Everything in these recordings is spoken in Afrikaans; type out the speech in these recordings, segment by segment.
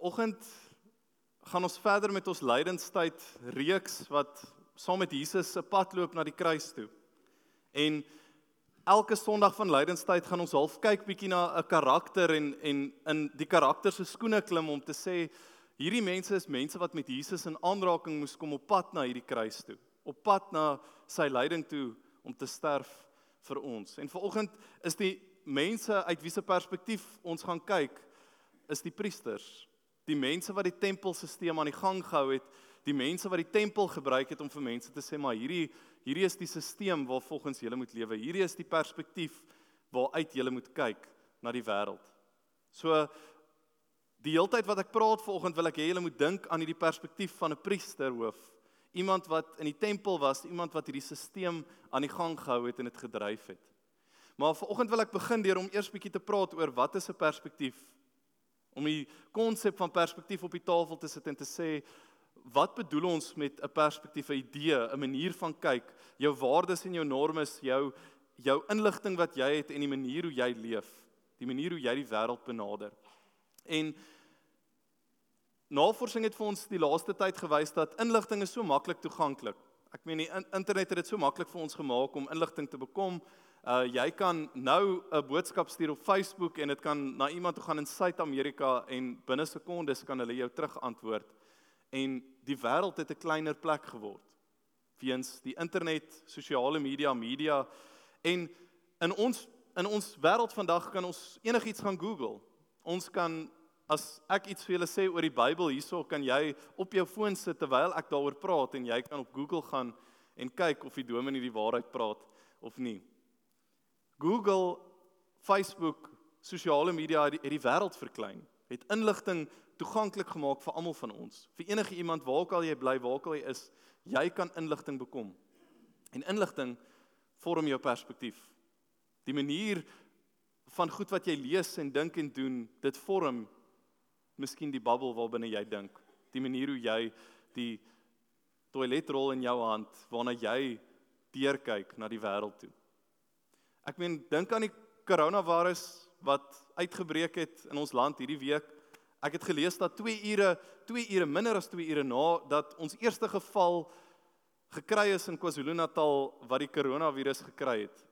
Vanoggend gaan ons verder met ons lydenstyd reeks wat saam met Jesus se pad loop na die kruis toe. En elke Sondag van lydenstyd gaan ons half kyk bietjie na 'n karakter en en in die karakter se skoene klim om te sê hierdie mense is mense wat met Jesus in aanraking moes kom op pad na hierdie kruis toe, op pad na sy lyding toe om te sterf vir ons. En vanoggend is die mense uit wiese perspektief ons gaan kyk is die priesters die mense wat die tempelstelsel aan die gang gehou het, die mense wat die tempel gebruik het om vir mense te sê maar hierdie hierdie is die stelsel waar volgens julle moet lewe. Hierdie is die perspektief waaruit julle moet kyk na die wêreld. So die heeltyd wat ek praat vanoggend wil ek hê julle moet dink aan hierdie perspektief van 'n priesterhoof. Iemand wat in die tempel was, iemand wat hierdie stelsel aan die gang gehou het en dit gedryf het. Maar vanoggend wil ek begin deur om eers bietjie te praat oor wat is 'n perspektief om die konsep van perspektief op die tafel te sit en te sê wat bedoel ons met 'n perspektief, 'n idee, 'n manier van kyk, jou waardes en jou normes, jou jou inligting wat jy het en die manier hoe jy leef, die manier hoe jy die wêreld benader. En navorsing het vir ons die laaste tyd gewys dat inligting is so maklik toeganklik. Ek meen die internet het dit so maklik vir ons gemaak om inligting te bekom. Uh jy kan nou 'n boodskap stuur op Facebook en dit kan na iemand toe gaan in Suid-Amerika en binne sekondes kan hulle jou terugantwoord. En die wêreld het 'n kleiner plek geword weens die internet, sosiale media, media en in ons in ons wêreld vandag kan ons enigiets gaan Google. Ons kan as ek iets vir julle sê oor die Bybel hierso kan jy op jou foon sit terwyl ek daaroor praat en jy kan op Google gaan en kyk of die dominee die waarheid praat of nie. Google, Facebook, sosiale media het die, die wêreld verklein. Het inligting toeganklik gemaak vir almal van ons. Vir enige iemand waar ook al jy bly, waar ook al jy is, jy kan inligting bekom. En inligting vorm jou perspektief. Die manier van goed wat jy lees en dink en doen, dit vorm miskien die bubbel waarbinne jy dink. Die manier hoe jy die toiletrol in jou hand waarna jy deurkyk na die wêreld toe. Ek meen dink aan die koronavirus wat uitgebreek het in ons land hierdie week. Ek het gelees dat 2 ure, 2 ure minder as 2 ure na dat ons eerste geval gekry is in KwaZulu-Natal wat die koronavirus gekry het,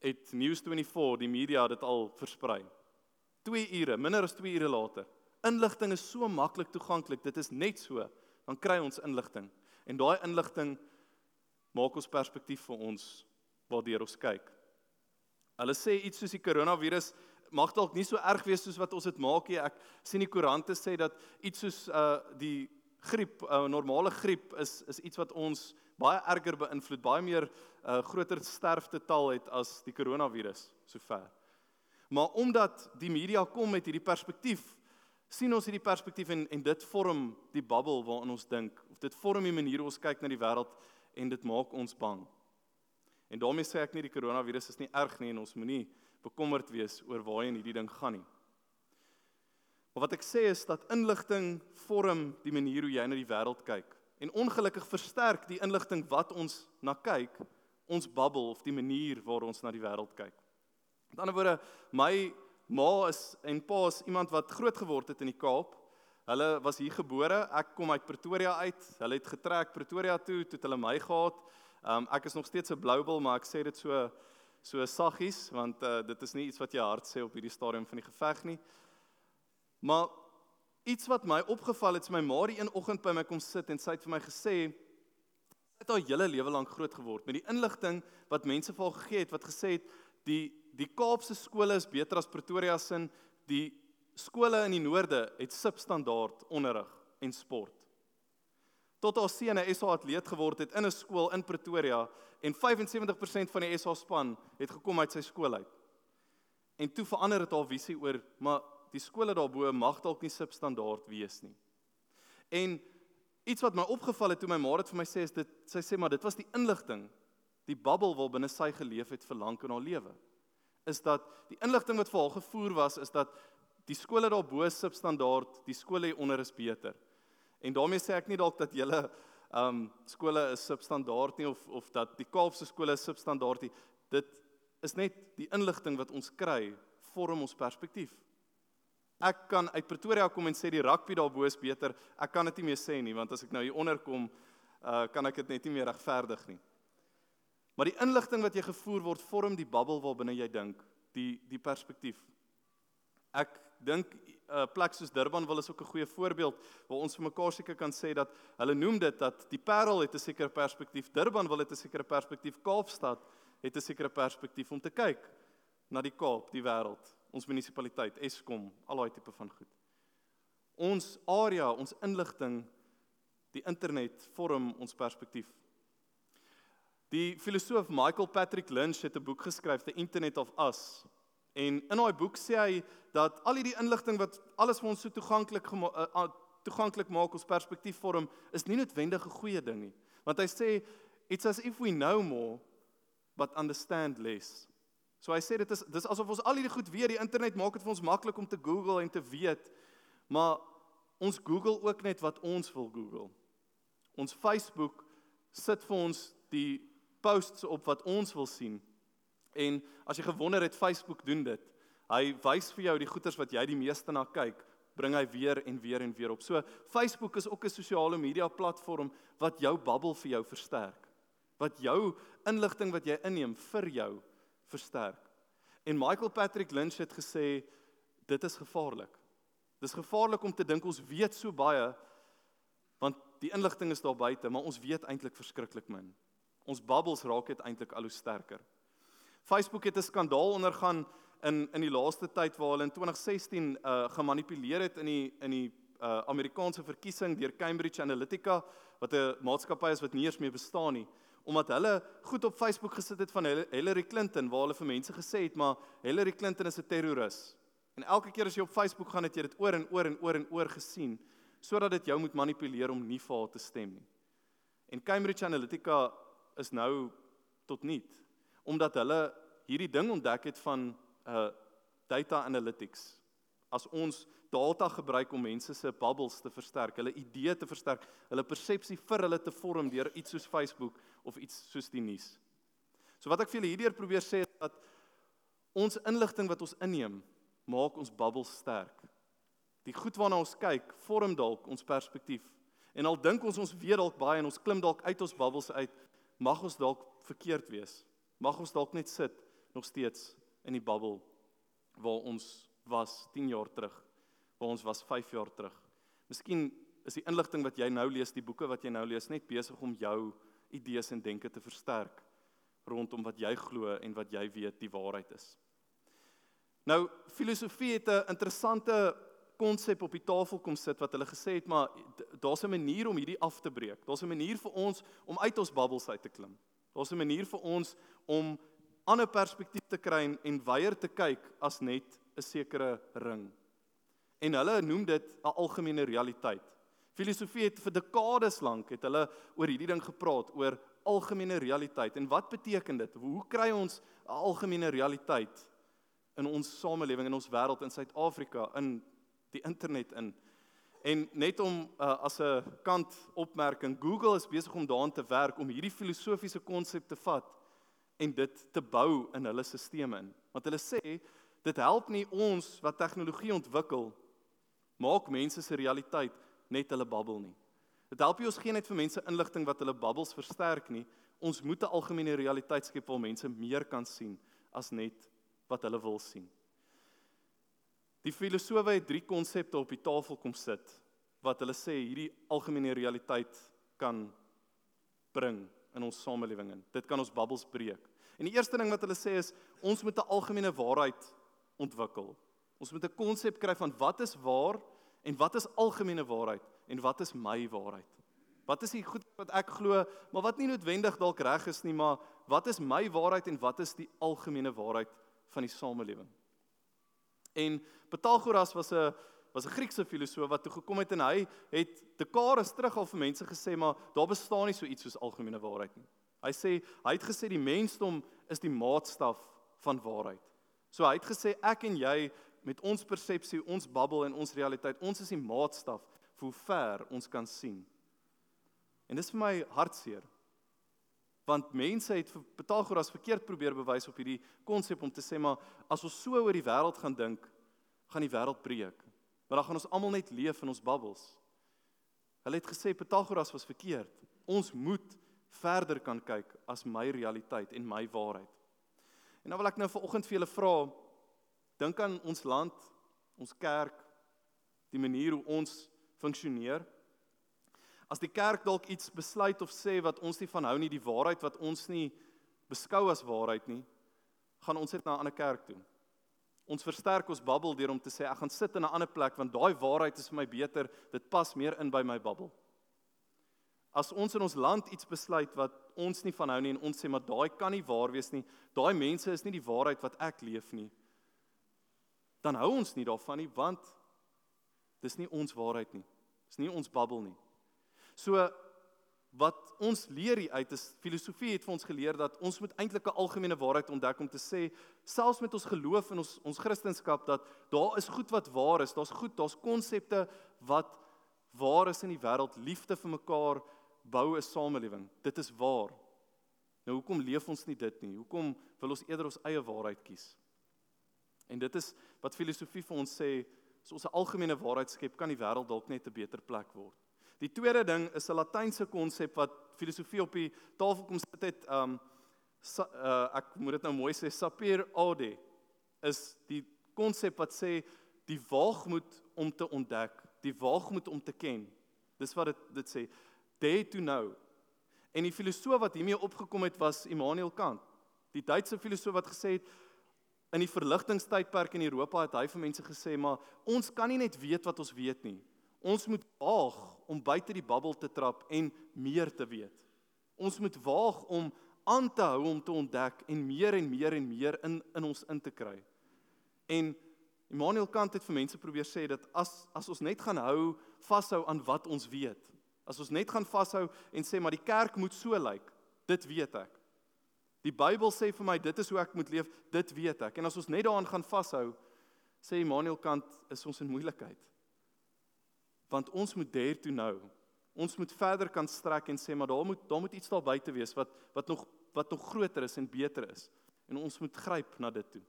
het News24, die media dit al versprei. 2 ure, minder as 2 ure later. Inligting is so maklik toeganklik. Dit is net so, dan kry ons inligting. En daai inligting maak ons perspektief vir ons waardeur ons kyk. Hulle sê iets soos die koronavirus mag dalk nie so erg wees soos wat ons dit maak nie. Ek sien die koerante sê dat iets soos uh die griep, 'n uh, normale griep is is iets wat ons baie erger beïnvloed, baie meer uh groter sterftetal het as die koronavirus sover. Maar omdat die media kom met hierdie perspektief, sien ons hierdie perspektief en en dit vorm die bubbel waarin ons dink of dit vorm die manier hoe ons kyk na die wêreld en dit maak ons bang. En daarmee sê ek nie die koronavirus is nie erg nie en ons moenie bekommerd wees oor waarheen hierdie ding gaan nie. Maar wat ek sê is dat inligting vorm die manier hoe jy na die wêreld kyk. En ongelukkig versterk die inligting wat ons na kyk, ons bubbel of die manier waar ons na die wêreld kyk. Met ander woorde, my ma is en pa is iemand wat groot geword het in die Kaap. Hulle was hier gebore. Ek kom uit Pretoria uit. Hulle het getrek Pretoria toe, toe het hulle my gehad. Um ek is nog steeds 'n bloubil, maar ek sê dit so so saggies want uh, dit is nie iets wat jy hard sê op hierdie stadium van die geveg nie. Maar iets wat my opgeval het, is my ma die een oggend by my kom sit en sy het vir my gesê sy het haar hele lewe lank groot geword met die inligting wat mense vir haar gegee het wat gesê het die die Kaapse skole is beter as Pretoria se die skole in die noorde het substandaard onderrig en sport tot haar seun 'n SA atleet geword het in 'n skool in Pretoria en 75% van die SA span het gekom uit sy skool uit. En toe verander dit haar visie oor maar die skole daarbo mag dalk nie substandaard wees nie. En iets wat my opgeval het toe my ma dit vir my sê is dit sy sê maar dit was die inligting die bubbel waar binne sy geleef het vir lank in haar lewe is dat die inligting wat vir haar gevoer was is dat die skole daarbo substandaard die skole onder is beter En daarmee sê ek nie dalk dat julle ehm um, skole is substandaard nie of of dat die Kaapse skole is substandaard nie. Dit is net die inligting wat ons kry vorm ons perspektief. Ek kan uit Pretoria kom en sê die rugby daarbo is beter. Ek kan dit nie meer sê nie want as ek nou hier onder kom, uh kan ek dit net nie meer regverdig nie. Maar die inligting wat jy gevoer word vorm die bubbel waarbinne jy dink, die die perspektief. Ek dink 'n uh, plek soos Durban wil is ook 'n goeie voorbeeld waar ons vir mekaar seker kan sê dat hulle noem dit dat die Parel het 'n sekere perspektief, Durban wil het 'n sekere perspektief, Kaapstad het 'n sekere perspektief om te kyk na die Kaap, die wêreld, ons munisipaliteit, Eskom, al daai tipe van goed. Ons area, ons inligting, die internet vorm ons perspektief. Die filosoof Michael Patrick Lynch het 'n boek geskryf, The Internet of Us. En in daai boek sê hy dat al hierdie inligting wat alles vir ons so toeganklik uh, toeganklik maak ons perspektief vorm is nie noodwendig 'n goeie ding nie. Want hy sê it's as if we know more but understand less. So hy sê dit is dis asof ons al hierdie goed weet, die internet maak dit vir ons maklik om te Google en te weet, maar ons Google ook net wat ons wil Google. Ons Facebook sit vir ons die posts op wat ons wil sien. En as jy gewonder het Facebook doen dit. Hy wys vir jou die goeders wat jy die meeste na kyk, bring hy weer en weer en weer op. So Facebook is ook 'n sosiale media platform wat jou bubbel vir jou versterk. Wat jou inligting wat jy inneem vir jou versterk. En Michael Patrick Lynch het gesê dit is gevaarlik. Dis gevaarlik om te dink ons weet so baie want die inligting is daar buite, maar ons weet eintlik verskriklik min. Ons bubbles raak dit eintlik al hoe sterker. Facebook het 'n skandaal ondergaan in in die laaste tyd waar hulle in 2016 uh gemanipuleer het in die in die uh Amerikaanse verkiesing deur Cambridge Analytica wat 'n maatskappy is wat nie eens meer bestaan nie omdat hulle goed op Facebook gesit het van Hillary Clinton waar hulle vir mense gesê het maar Hillary Clinton is 'n terroris. En elke keer as jy op Facebook gaan het jy dit oor en oor en oor en oor gesien sodat dit jou moet manipuleer om nie vir haar te stem nie. En Cambridge Analytica is nou tot niet omdat hulle hierdie ding ontdek het van uh data analytics. As ons data gebruik om mense se bubbles te versterk, hulle idee te versterk, hulle persepsie vir hulle te vorm deur iets soos Facebook of iets soos die nuus. So wat ek vir julle hierdeur probeer sê is dat ons inligting wat ons inneem, maak ons bubbles sterk. Die goed waarna ons kyk, vorm dalk ons perspektief. En al dink ons ons weet dalk baie en ons klim dalk uit ons bubbles uit, mag ons dalk verkeerd wees mag ons dalk net sit nog steeds in die bubbel waar ons was 10 jaar terug, waar ons was 5 jaar terug. Miskien is die inligting wat jy nou lees, die boeke wat jy nou lees, net besig om jou idees en denke te versterk rondom wat jy glo en wat jy weet die waarheid is. Nou, filosofie het 'n interessante konsep op die tafel kom sit wat hulle gesê het, maar daar's 'n manier om hierdie af te breek. Daar's 'n manier vir ons om uit ons bubbels uit te klim. Daar's 'n manier vir ons om ander perspektief te kry en weier te kyk as net 'n sekere ring. En hulle noem dit 'n algemene realiteit. Filosofie het vir dekades lank het hulle oor hierdie ding gepraat oor algemene realiteit. En wat beteken dit? Hoe kry ons 'n algemene realiteit in ons samelewing in ons wêreld in Suid-Afrika in die internet in? En net om uh, as 'n kant opmerking, Google is besig om daaraan te werk om hierdie filosofiese konsep te vat en dit te bou in hulle stelsels in. Want hulle sê dit help nie ons wat tegnologie ontwikkel maak mense se realiteit net hulle bubbel nie. Dit help nie ons gee net vir mense inligting wat hulle bubbles versterk nie. Ons moet 'n algemene realiteit skep waar mense meer kan sien as net wat hulle wil sien. Die filosowe het drie konsepte op die tafel kom sit wat hulle sê hierdie algemene realiteit kan bring in ons samelewing in. Dit kan ons bubbels breek. En die eerste ding wat hulle sê is ons moet 'n algemene waarheid ontwikkel. Ons moet 'n konsep kry van wat is waar en wat is algemene waarheid en wat is my waarheid. Wat is die goed wat ek glo, maar wat nie noodwendig dalk reg is nie, maar wat is my waarheid en wat is die algemene waarheid van die samelewing? En Pythagoras was 'n was 'n Griekse filosoof wat toe gekom het en hy het dekades terug al vir mense gesê maar daar bestaan nie so iets soos algemene waarheid nie. Hy sê hy het gesê die mensdom is die maatstaf van waarheid. So hy het gesê ek en jy met ons persepsie, ons bubbel en ons realiteit, ons is die maatstaf vir hoe ver ons kan sien. En dis vir my hartseer. Want mense het vir Pythagoras verkeerd probeer bewys op hierdie konsep om te sê maar as ons so oor die wêreld gaan dink, gaan die wêreld breek. Maar dan gaan ons almal net leef in ons bubbels. Hulle het gesê Pythagoras was verkeerd. Ons moet verder kan kyk as my realiteit en my waarheid. En nou wil ek nou vanoggend vir julle vra dink aan ons land, ons kerk, die manier hoe ons funksioneer. As die kerk dalk iets besluit of sê wat ons nie van hou nie, die waarheid wat ons nie beskou as waarheid nie, gaan ons net na 'n ander kerk toe. Ons versterk ons babbel deur om te sê ek gaan sit in 'n ander plek want daai waarheid is vir my beter, dit pas meer in by my babbel. As ons in ons land iets besluit wat ons nie van hou nie en ons sê maar daai kan nie waar wees nie, daai mense is nie die waarheid wat ek leef nie, dan hou ons nie daarvan nie want dis nie ons waarheid nie. Dis nie ons babbel nie. So wat ons leer hier uit is filosofie het vir ons geleer dat ons moet eintlik 'n algemene waarheid ontdek om te sê selfs met ons geloof en ons ons kristendom dat daar is goed wat waar is, daar's goed, daar's konsepte wat waar is in die wêreld, liefde vir mekaar, bou 'n samelewing. Dit is waar. Nou hoekom leef ons nie dit nie? Hoekom wil ons eerder ons eie waarheid kies? En dit is wat filosofie vir ons sê, as ons 'n algemene waarheid skep, kan die wêreld dalk net 'n beter plek word. Die tweede ding is 'n latynse konsep wat filosofie op die tafel kom sit het um sa, uh, ek moet dit nou mooi sê sapere aude is die konsep wat sê die waagmoed om te ontdek, die waagmoed om te ken. Dis wat dit dit sê. Dare to know. En die filosoof wat hiermee opgekom het was Immanuel Kant. Die Duitse filosoof wat gesê het in die verligtingstydperk in Europa het hy vir mense gesê maar ons kan nie net weet wat ons weet nie. Ons moet waag om buite die bubbel te trap en meer te weet. Ons moet waag om aan te hou om te ontdek en meer en meer en meer in in ons in te kry. En Immanuel Kant het vir mense probeer sê dat as as ons net gaan hou vashou aan wat ons weet. As ons net gaan vashou en sê maar die kerk moet so lyk, dit weet ek. Die Bybel sê vir my dit is hoe ek moet leef, dit weet ek. En as ons net daaraan gaan vashou, sê Immanuel Kant, is ons in moeilikheid want ons moet dare toe nou. Ons moet verder kan strek en sê maar daar moet daar moet iets daar buite wees wat wat nog wat nog groter is en beter is. En ons moet gryp na dit toe.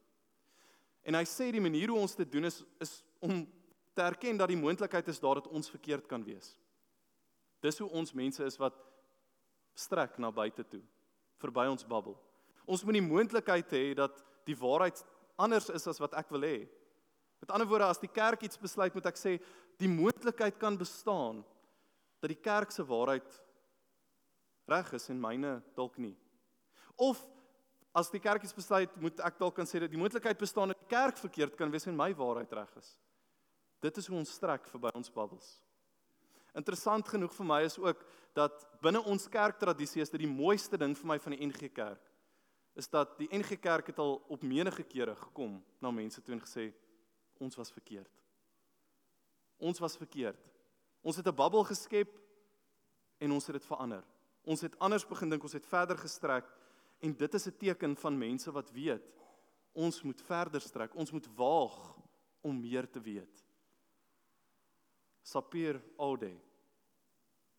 En hy sê die manier hoe ons dit doen is is om te erken dat die moontlikheid is daar dat ons verkeerd kan wees. Dis hoe ons mense is wat strek na buite toe, verby ons babbel. Ons moet die moontlikheid hê dat die waarheid anders is as wat ek wil hê. Met ander woorde, as die kerk iets besluit, moet ek sê die moontlikheid kan bestaan dat die kerk se waarheid reg is en myne dalk nie. Of as die kerk iets besluit, moet ek dalk kan sê dat die moontlikheid bestaan dat die kerk verkeerd kan wees en my waarheid reg is. Dit is hoe ons strek verby ons babbels. Interessant genoeg vir my is ook dat binne ons kerktradisie is dit die mooiste ding vir my van die NG Kerk is dat die NG Kerk het al op menige kere gekom na mense toe en gesê ons was verkeerd. Ons was verkeerd. Ons het 'n bubbel geskep en ons het dit verander. Ons het anders begin dink, ons het verder gestrek en dit is 'n teken van mense wat weet ons moet verder strek. Ons moet waag om meer te weet. Sapir Ode.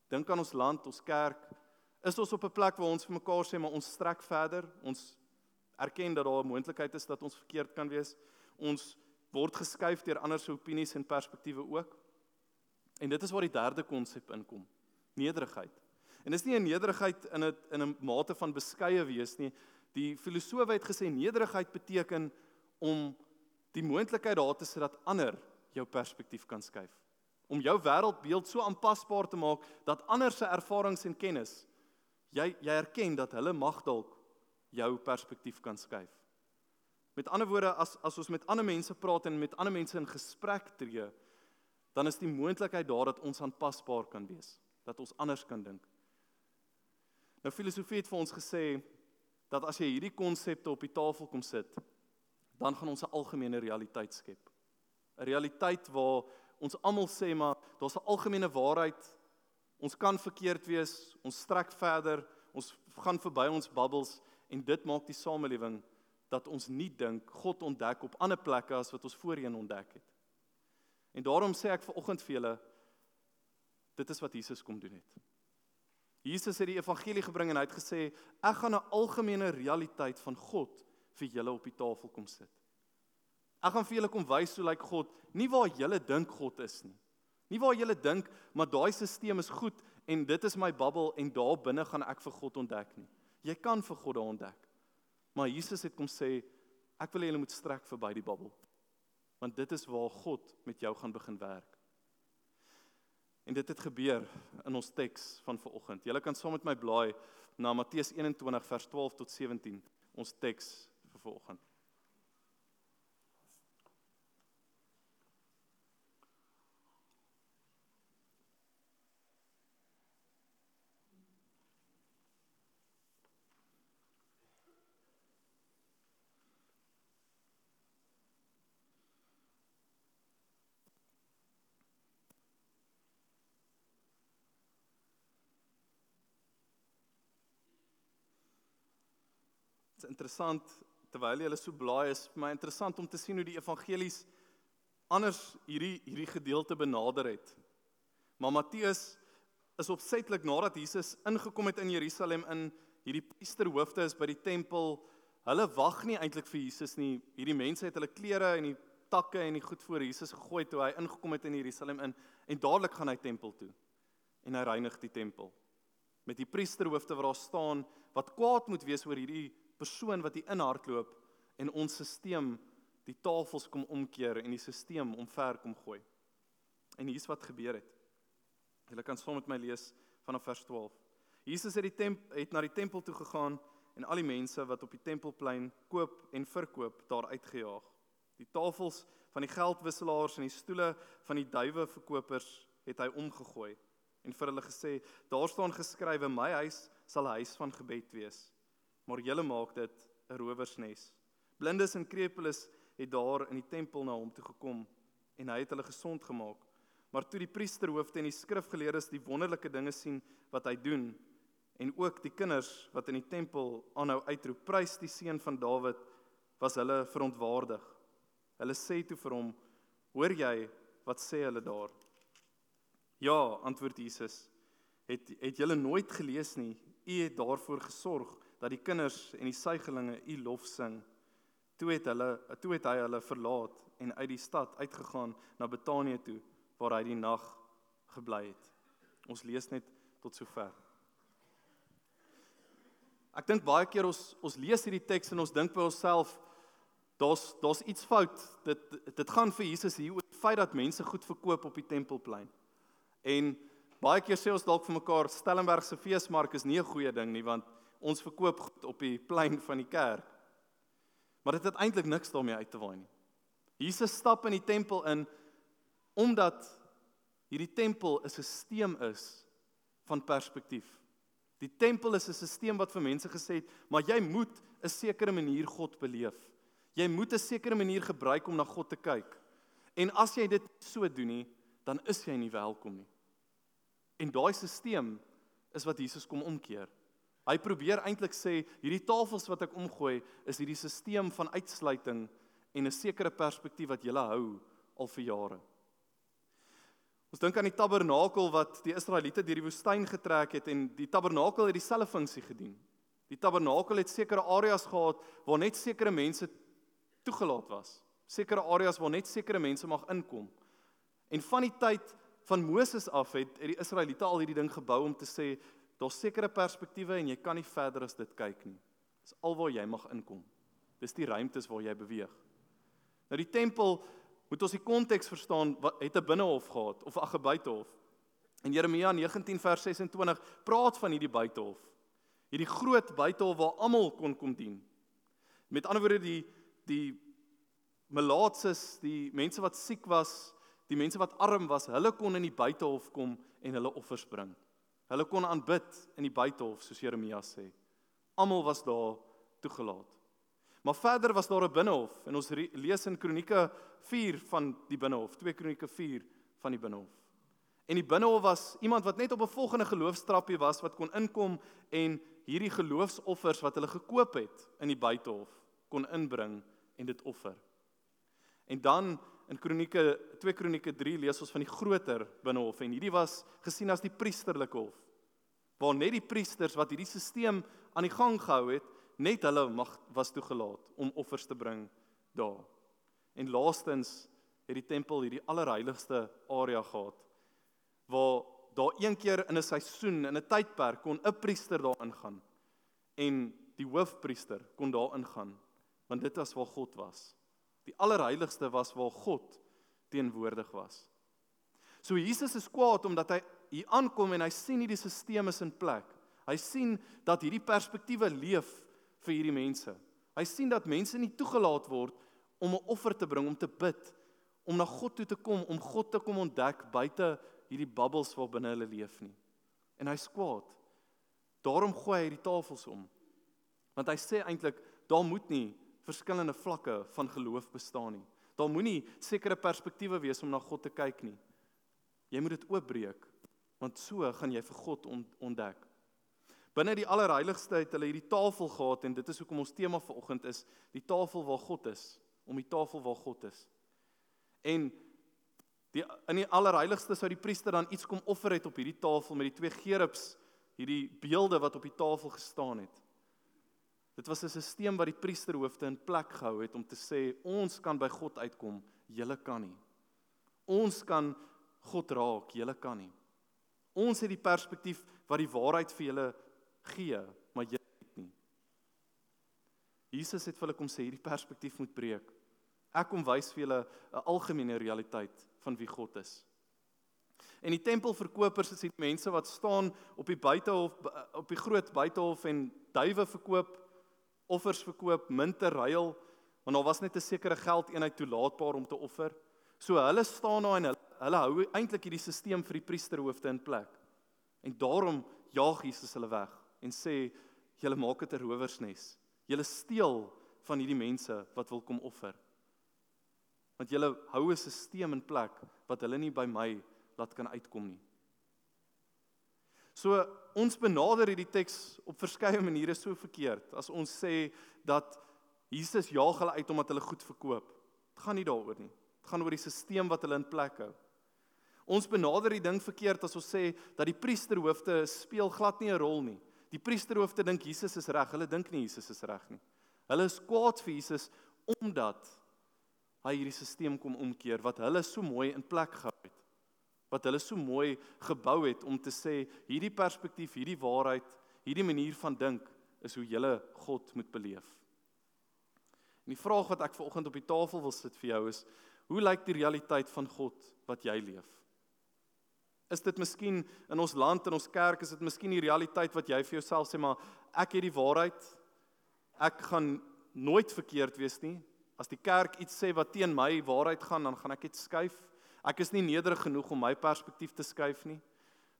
Dink aan ons land, ons kerk. Is ons op 'n plek waar ons vir mekaar sê maar ons strek verder? Ons erken dat daar 'n moontlikheid is dat ons verkeerd kan wees. Ons word geskuif deur ander se opinies en perspektiewe ook. En dit is waar die derde konsep inkom. Nederigheid. En dis nie 'n nederigheid in 'n in 'n mate van beskeie wees nie. Die filosoof het gesê nederigheid beteken om die moontlikheid daar te sit dat ander jou perspektief kan skuif. Om jou wêreldbeeld so aanpasbaar te maak dat ander se ervarings en kennis jy jy erken dat hulle mag dalk jou perspektief kan skuif. Met ander woorde as as ons met ander mense praat en met ander mense in gesprek tree, dan is die moontlikheid daar dat ons aanpasbaar kan wees, dat ons anders kan dink. Nou filosofie het vir ons gesê dat as jy hierdie konsepte op die tafel kom sit, dan gaan ons 'n algemene realiteit skep. 'n Realiteit waar ons almal sê maar daar's 'n algemene waarheid. Ons kan verkeerd wees, ons strek verder, ons gaan verby ons bubbels en dit maak die samelewing dat ons nie dink God ontdek op ander plekke as wat ons voorheen ontdek het. En daarom sê ek vanoggend vir julle dit is wat Jesus kom doen het. Jesus het die evangelie gebring en hy het gesê ek gaan 'n algemene realiteit van God vir julle op die tafel kom sit. Ek gaan vir julle kom wys hoe lyk God, nie waar julle dink God is nie. Nie waar julle dink maar daai stelsel is goed en dit is my bubbel en daar binne gaan ek vir God ontdek nie. Jy kan vir God ontdek. Maar Jesus het kom sê ek wil hê julle moet strek verby die bubbel. Want dit is waar God met jou gaan begin werk. En dit het gebeur in ons teks van vanoggend. Julle kan saam met my blaai na Matteus 21 vers 12 tot 17, ons teks vir vanoggend. Dit is interessant terwyl jy hulle so blaai is, vir my interessant om te sien hoe die evangelies anders hierdie hierdie gedeelte benader het. Maar Matteus is opsetlik nadat Jesus ingekom het in Jerusalem in hierdie priesterhoofde is by die tempel. Hulle wag nie eintlik vir Jesus nie. Hierdie mense het hulle klere en die takke en die goed voor Jesus gegooi toe hy ingekom het in Jerusalem in en dadelik gaan hy tempel toe. En hy reinig die tempel. Met die priesterhoofde wat daar staan wat kwaad moet wees oor hierdie persoon wat hier inhardloop en ons stelsel die tafels kom omkeer en die stelsel omver kom gooi. En hier's wat gebeur het. Julle kan saam met my lees vanaf vers 12. Jesus het die temp het na die tempel toe gegaan en al die mense wat op die tempelplein koop en verkoop daar uitgejaag. Die tafels van die geldwisselaars en die stoele van die duiwe verkopers het hy omgegooi en vir hulle gesê: "Daar staan geskrywe: My huis sal 'n huis van gebed wees." Maar julle maak dit 'n rowersnes. Blindes en krepeles het daar in die tempel na hom toe gekom en hy het hulle gesond gemaak. Maar toe die priesterhoofde en die skrifgeleerdes die wonderlike dinge sien wat hy doen en ook die kinders wat in die tempel aanhou uitroep prys die seun van Dawid was hulle verontwaardig. Hulle sê toe vir hom: "Hoor jy wat sê hulle daar?" "Ja," antwoord Jesus. "Het het julle nooit gelees nie? U het daarvoor gesorg dat die kinders en die suigelinge u lof sing. Toe het hulle toe het hy hulle verlaat en uit die stad uitgegaan na Betanië toe waar hy die nag gebly het. Ons lees net tot sover. Ek dink baie keer ons ons lees hierdie teks en ons dink by onsself daar's daar's iets fout. Dit dit gaan vir Jesus hier oor die feit dat mense goed verkoop op die tempelplein. En baie keer sê ons dalk vir mekaar Stellenberg se feesmark is nie 'n goeie ding nie want ons verkoop goed op die plein van die kerk. Maar dit het eintlik niks daarmee uit te waai nie. Jesus stap in die tempel in omdat hierdie tempel 'n stelsel is van perspektief. Die tempel is 'n stelsel wat vir mense gesê het, maar jy moet 'n sekere manier God beleef. Jy moet 'n sekere manier gebruik om na God te kyk. En as jy dit so doen nie, dan is jy nie welkom nie. En daai stelsel is wat Jesus kom omkeer. Hy probeer eintlik sê hierdie tafels wat ek omgooi is hierdie stelsel van uitsluiting en 'n sekere perspektief wat jy hou al vir jare. Ons dink aan die tabernakel wat die Israeliete deur die woestyn getrek het en die tabernakel het dieselfde funksie gedien. Die tabernakel het sekere areas gehad waar net sekere mense toegelaat was. Sekere areas waar net sekere mense mag inkom. En van die tyd van Moses af het, het die Israeliete al hierdie ding gebou om te sê Daar's sekere perspektiewe en jy kan nie verder as dit kyk nie. Dis alwaar jy mag inkom. Dis die ruimtes waar jy beweeg. Nou die tempel moet ons die konteks verstaan wat het 'n binnehof gehad of 'n buitehof. In Jeremia 19 vers 26 praat van hierdie buitehof. Hierdie groot buitehof waar almal kon kom dien. Met ander woorde die die melaatses, die mense wat siek was, die mense wat arm was, hulle kon in die buitehof kom en hulle offers bring. Hulle kon aanbid in die buitehof soos Jeremia sê. Almal was daar toegelaat. Maar verder was daar 'n binnehof en ons lees in Kronieke 4 van die binnehof, 2 Kronieke 4 van die binnehof. En die binnehof was iemand wat net op 'n volgende geloofstrappie was wat kon inkom en hierdie geloofsoffers wat hulle gekoop het in die buitehof kon inbring en dit offer. En dan in Kronieke 2 Kronieke 3 lees ons van die groter binnehof en hierdie was gesien as die priesterlike hof waar net die priesters wat hierdie stelsel aan die gang gehou het, net hulle mag was toegelaat om offers te bring daar. En laastens het die tempel hierdie allerheiligste area gehad waar daar een keer in 'n seisoen, in 'n tydperk kon 'n priester daarin gaan en die hoofpriester kon daarin gaan want dit was waar God was. Die allerheiligste was waar God teenwoordig was. So Jesus is kwaad omdat hy hier aankom en hy sien hierdie stelsel is in plek. Hy sien dat hierdie perspektiewe leef vir hierdie mense. Hy sien dat mense nie toegelaat word om 'n offer te bring, om te bid, om na God toe te kom, om God te kom ontdek buite hierdie bubbels waar binne hulle leef nie. En hy's kwaad. Daarom gooi hy die tafels om. Want hy sê eintlik daar moet nie verskillende vlakke van geloof bestaan nie. Daar moenie sekere perspektiewe wees om na God te kyk nie. Jy moet dit oopbreek want so gaan jy vir God ontdek. Binne die allerheiligste het hulle hierdie tafel gehad en dit is hoekom ons tema vanoggend is die tafel waar God is, om die tafel waar God is. En die in die allerheiligste sou die priester dan iets kom offer het op hierdie tafel met die twee gerubs, hierdie beelde wat op die tafel gestaan het. Dit was 'n stelsel wat die priesterhoofde in plek gehou het om te sê ons kan by God uitkom, julle kan nie. Ons kan God raak, julle kan nie. Ons het die perspektief wat die waarheid vir julle gee, maar jy het nie. Jesus het vir hulle kom sê hierdie perspektief moet breek. Ek kom wys vir julle 'n algemene realiteit van wie God is. En die tempelverkopers is die mense wat staan op die buitehof op die groot buitehof en duwe verkoop, offers verkoop, munte ruil, want daar was net 'n sekere geldeenheid toelaatbaar om te offer. So hulle staan daar en hulle, hulle hou eintlik hierdie stelsel vir die priesterhoofde in plek. En daarom jaag Jesus hulle weg en sê julle maak dit 'n rowersnes. Julle steel van hierdie mense wat wil kom offer. Want julle hou 'n stelsel in plek wat hulle nie by my laat kan uitkom nie. So ons benader hierdie teks op verskeie maniere so verkeerd as ons sê dat Jesus jaag hulle uit omdat hulle goed verkoop. Dit gaan nie daaroor nie. Dit gaan oor die stelsel wat hulle in plek hou. Ons benader die ding verkeerd as ons sê dat die priesterhoofde speel glad nie 'n rol nie. Die priesterhoofde dink Jesus is reg. Hulle dink nie Jesus is reg nie. Hulle is kwaad vir Jesus omdat hy hierdie stelsel kom omkeer wat hulle so mooi in plek gehou. Wat hulle so mooi gebou het om te sê hierdie perspektief, hierdie waarheid, hierdie manier van dink is hoe jy God moet beleef. En die vraag wat ek vanoggend op die tafel wil sit vir jou is: Hoe lyk die realiteit van God wat jy leef? Is dit miskien in ons land en ons kerk is dit miskien die realiteit wat jy vir jouself sê maar ek het die waarheid. Ek gaan nooit verkeerd wees nie. As die kerk iets sê wat teen my waarheid gaan, dan gaan ek dit skuif. Ek is nie nederig genoeg om my perspektief te skuif nie.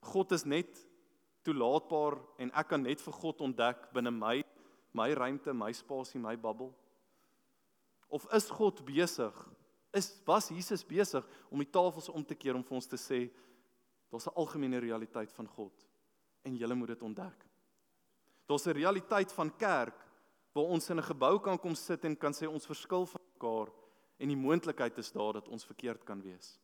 God is net toelaatbaar en ek kan net vir God ontdek binne my my ruimte, my spasie, my bubbel. Of is God besig? Is was Jesus besig om die tafels om te keer om vir ons te sê Daar's 'n algemene realiteit van God en jy moet dit ontdek. Daar's 'n realiteit van kerk waar ons in 'n gebou kan kom sit en kan sê ons verskil van mekaar en die moontlikheid is daar dat ons verkeerd kan wees.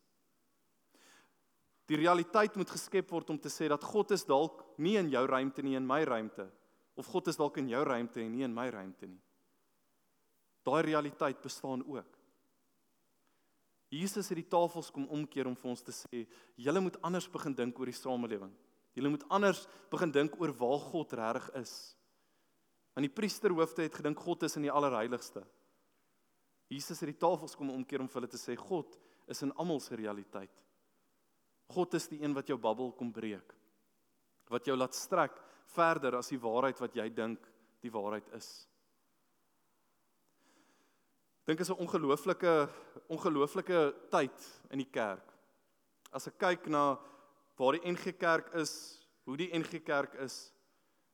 Die realiteit moet geskep word om te sê dat God is dalk nie in jou ruimte nie en in my ruimte of God is dalk in jou ruimte en nie in my ruimte nie. Daai realiteit bestaan ook. Jesus het die tafels kom omkeer om vir ons te sê, julle moet anders begin dink oor die samelewing. Julle moet anders begin dink oor waar God regtig is. Want die priesterhoofde het gedink God is in die allerheiligste. Jesus het die tafels kom omkeer om vir hulle te sê God is in almal se realiteit. God is die een wat jou bubbel kom breek. Wat jou laat strek verder as die waarheid wat jy dink die waarheid is dink is 'n ongelooflike ongelooflike tyd in die kerk. As ek kyk na waar die NG Kerk is, hoe die NG Kerk is,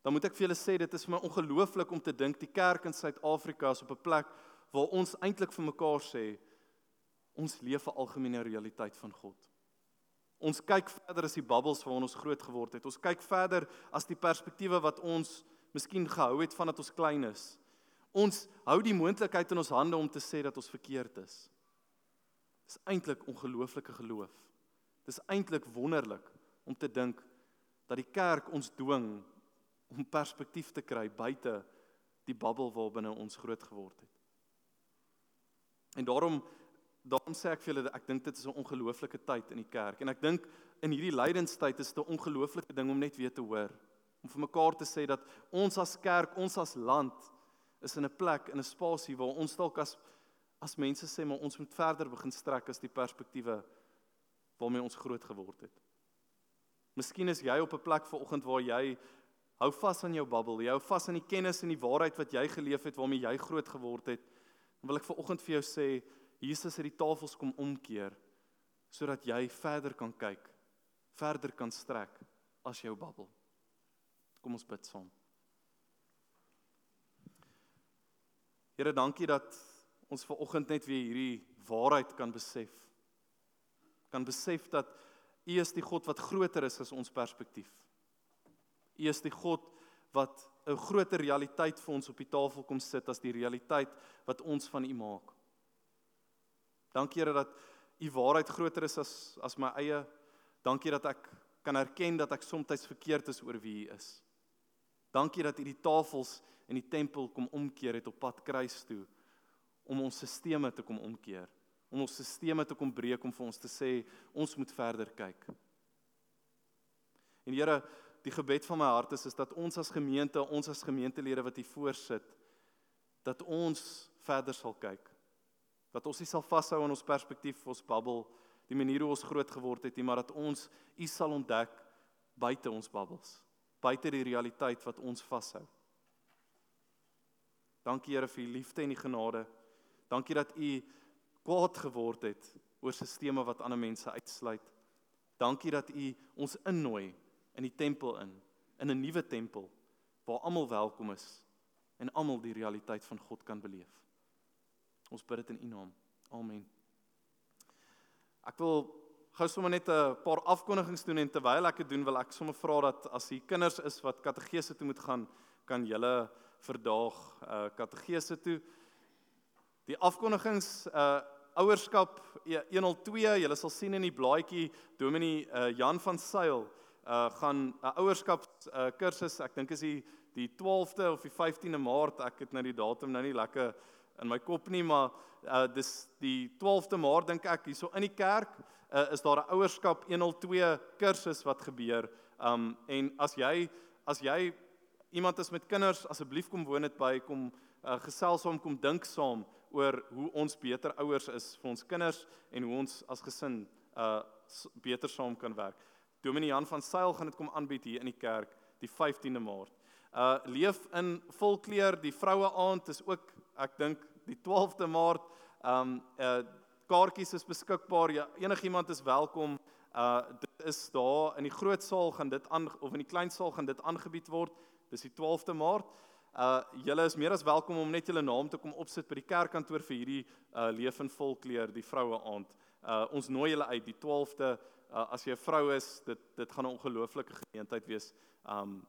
dan moet ek vir julle sê dit is vir my ongelooflik om te dink die kerk in Suid-Afrika is op 'n plek waar ons eintlik vir mekaar sê ons leef 'n algemene realiteit van God. Ons kyk verder as die bubbels waarin ons groot geword het. Ons kyk verder as die perspektiewe wat ons miskien gehou het vandat ons klein is. Ons hou die moontlikheid in ons hande om te sê dat ons verkeerd is. Dis eintlik ongelooflike geloof. Dis eintlik wonderlik om te dink dat die kerk ons dwing om perspektief te kry buite die bubbel waarbinne ons groot geword het. En daarom daarom sê ek vir julle ek dink dit is 'n ongelooflike tyd in die kerk en ek dink in hierdie lydenstyd is dit 'n ongelooflike ding om net weer te hoor om vir mekaar te sê dat ons as kerk, ons as land is in 'n plek in 'n spasie waar ons dalk as as mense sê maar ons moet verder begin strek as die perspektiewe waarmee ons groot geword het. Miskien is jy op 'n plek vanoggend waar jy hou vas aan jou bubbel, jy hou vas aan die kennis en die waarheid wat jy geleef het waarmee jy groot geword het. Dan wil ek vanoggend vir jou sê Jesus het die tafels kom omkeer sodat jy verder kan kyk, verder kan strek as jou bubbel. Kom ons bid saam. Here, dankie dat ons ver oggend net weer hierdie waarheid kan besef. Kan besef dat U is die God wat groter is as ons perspektief. U is die God wat 'n groter realiteit vir ons op die tafel kom sit as die realiteit wat ons van U maak. Dankie Here dat U waarheid groter is as as my eie. Dankie dat ek kan erken dat ek soms verkeerd is oor wie U is. Dankie dat U die tafels in die tempel kom omkeer het op pad kruis toe om ons stelsels te kom omkeer, om ons stelsels te kom breek om vir ons te sê ons moet verder kyk. En Here, die gebed van my hart is is dat ons as gemeente, ons as gemeentelede wat hier voorsit, dat ons verder sal kyk. Dat ons nie sal vashou aan ons perspektief, ons bubbel, die manier hoe ons groot geword het nie, maar dat ons U sal ontdek buite ons bubbels, buite die realiteit wat ons vashou. Dankie Here vir U liefde en die genade. Dankie dat U kwaad geword het oor sisteme wat ander mense uitsluit. Dankie dat U ons innooi in die tempel in, in 'n nuwe tempel waar almal welkom is en almal die realiteit van God kan beleef. Ons bid dit in U naam. Amen. Ek wil gou sommer net 'n paar afkondigings doen en terwyl ek dit doen, wil ek sommer vra dat as die kinders is wat kategese toe moet gaan, kan julle verdaag uh kategese toe. Die afkondigings uh ouerskap 102, e, julle sal sien in die blaadjie Dominee uh Jan van Sail uh gaan 'n uh, ouerskaps uh, kursus, ek dink is die die 12de of die 15de Maart, ek het nou die datum nou nie lekker in my kop nie, maar uh dis die 12de Maart dink ek hierso in die kerk uh, is daar 'n ouerskap 102 kursus wat gebeur. Um en as jy as jy iemand is met kinders, asseblief kom woon dit by kom uh, gesels saam kom dink saam oor hoe ons beter ouers is vir ons kinders en hoe ons as gesin uh beter saam kan werk. Dominee Jan van Sail gaan dit kom aanbied hier in die kerk die 15de Maart. Uh leef in volkleur, die vroue aand is ook ek dink die 12de Maart. Um uh kaartjies is beskikbaar. Ja, enigiemand is welkom. Uh dit is daar in die groot saal gaan dit aan of in die klein saal gaan dit aangebied word. Dis die 12de Maart. Uh julle is meer as welkom om net julle naam te kom opsit by die kerkkantoor vir hierdie uh leef in volkleur, die vroue aand. Uh ons nooi julle uit die 12de uh, as jy 'n vrou is, dit dit gaan 'n ongelooflike geleentheid wees um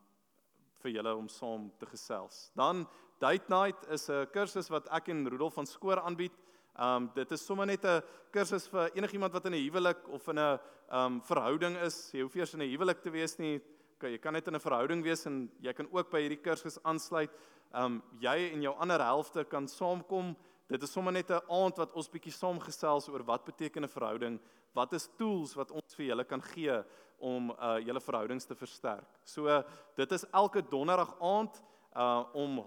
vir julle om saam te gesels. Dan Date Night is 'n kursus wat ek en Rudolf van Skoor aanbied. Um dit is sommer net 'n kursus vir enigiemand wat in 'n huwelik of in 'n um verhouding is. Jy hoef eers in 'n huwelik te wees nie. Jy kan net in 'n verhouding wees en jy kan ook by hierdie kursus aansluit. Um jy en jou ander helfte kan saamkom. Dit is sommer net 'n aand wat ons bietjie saamgesels oor wat beteken 'n verhouding wat is tools wat ons vir julle kan gee om uh julle verhoudings te versterk. So uh, dit is elke donderdag aand uh om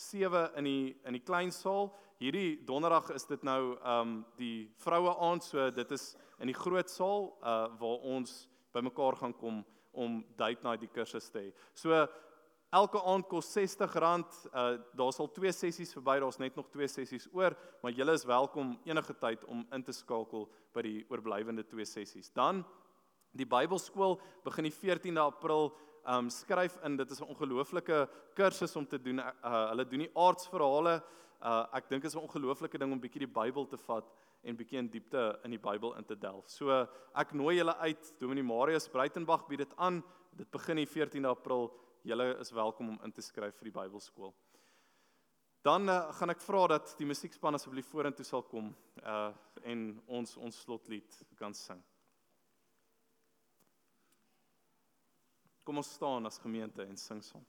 07:30 in die in die klein saal. Hierdie donderdag is dit nou um die vroue aand, so dit is in die groot saal uh waar ons bymekaar gaan kom om date night die kursus te hê. So Elke aand kos R60. Uh daar sal twee sessies verby, daar's net nog twee sessies oor, maar julle is welkom enige tyd om in te skakel by die oorblywende twee sessies. Dan die Bybelskool begin die 14de April. Um skryf in, dit is 'n ongelooflike kursus om te doen. Uh hulle doen die aardsverhale. Uh ek dink is 'n ongelooflike ding om bietjie die Bybel te vat en bietjie in diepte in die Bybel in te delf. So ek nooi julle uit. Dominee Marius Breitenberg bied dit aan. Dit begin die 14de April julle is welkom om in te skryf vir die Bybelskool. Dan uh, gaan ek vra dat die musiekspan asseblief vorentoe sal kom uh en ons ons slotlied kan sing. Kom ons staan as gemeente en sing saam.